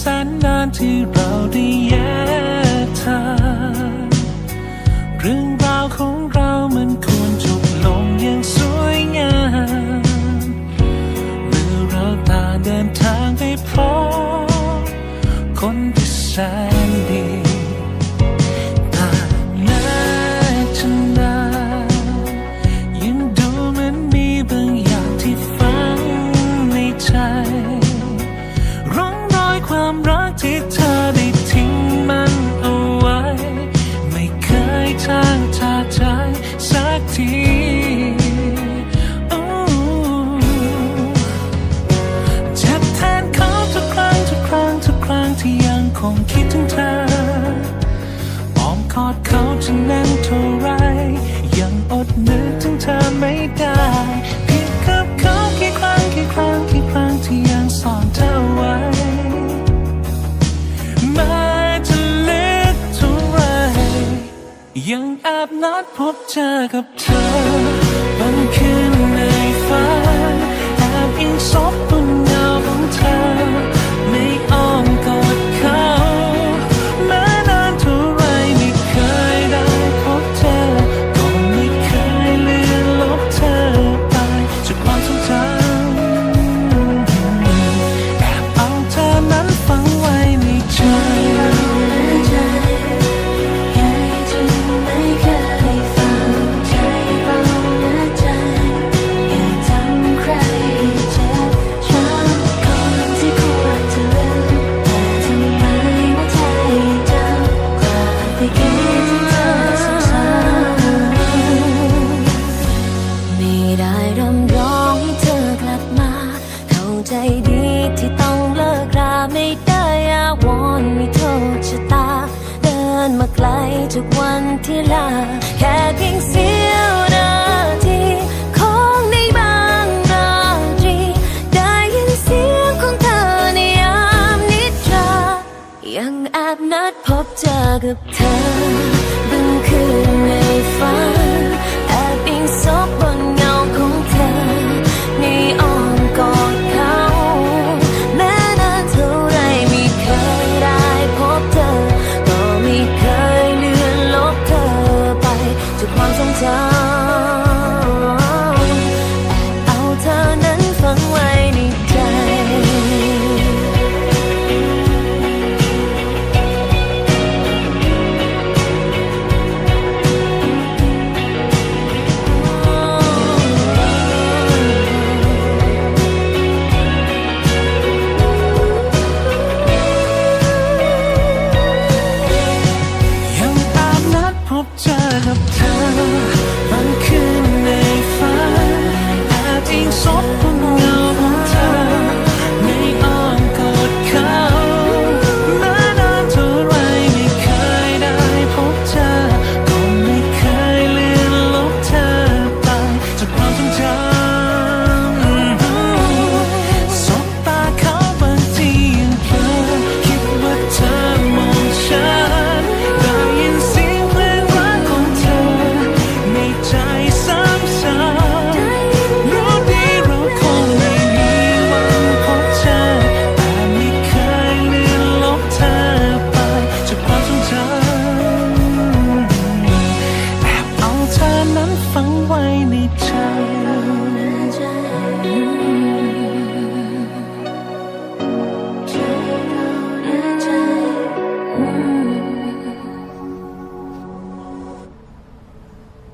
แสนนานที่เราได้แยกทางเรื่องราวของเรามันควรจบลงอย่างสวยงามเมื่อเราต่างเดินทางไปพบคนที่แสนดี งคงคิดถึงเธออ้อมกอดเขาจะแน่นเท่าไร ยังอดนึกถึงเธอไม่ได้ผิดกับเขากี่ครั้งกี่ครั้งกี่ครั้งที่ยังซ่อนเธอไว้แม้จะลึกเท่าไร ยังแอบนัดพบเจอกับเธอบางคืนในฝันแอบอิงซบบนเง ไกลจากวันที่ลา แค่เพียงเสี้ยวนาทีของในบางราตรี ได้ยินเสียงของเธอในยามนิทรา ยังแอบนัดพบเจอกับเธอ 想。soft